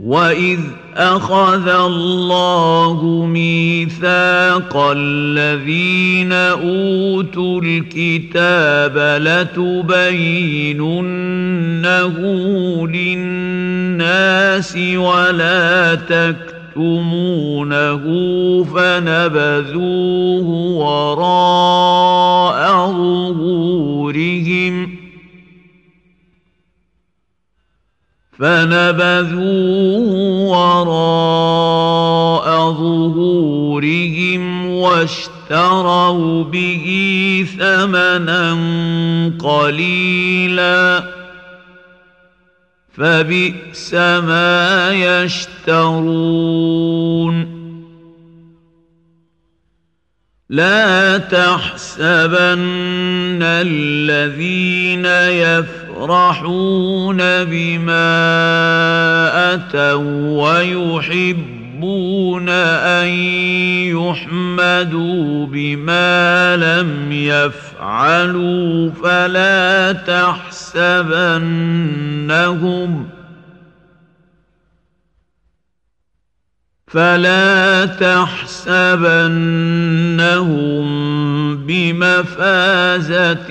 وَإِذْ أَخَذَ اللَّهُ مِيثَاقَ الَّذِينَ أُوتُوا الْكِتَابَ لَتُبَيِّنُنَّهُ لِلنَّاسِ وَلَا تَكْتُمُونَهُ فَنَبَذُوهُ وَرَاءَ ظُهُورِهِمْ ۖ فنبذوه وراء ظهورهم واشتروا به ثمنا قليلا. فبئس ما يشترون. لا تحسبن الذين يفعلون يفرحون بما أتوا ويحبون أن يحمدوا بما لم يفعلوا فلا تحسبنهم ۖ فلا تحسبنهم بمفازة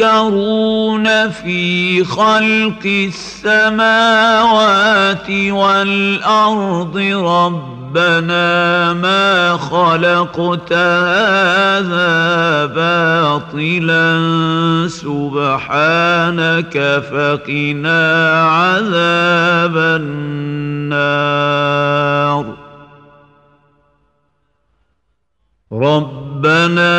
يتفكرون في خلق السماوات والأرض ربنا ما خلقت هذا باطلا. سبحانك فقنا عذاب النار. ربنا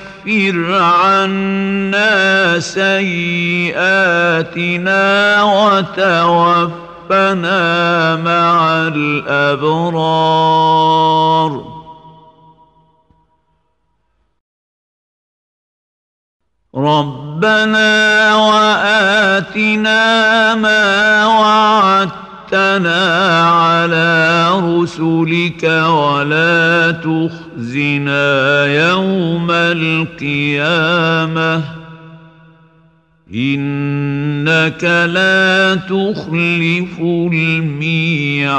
عنا سيئاتنا وتوفنا مع الابرار ربنا واتنا ما وعدتنا وعدتنا على رسلك ولا تخزنا يوم القيامة. إنك لا تخلف الميعاد.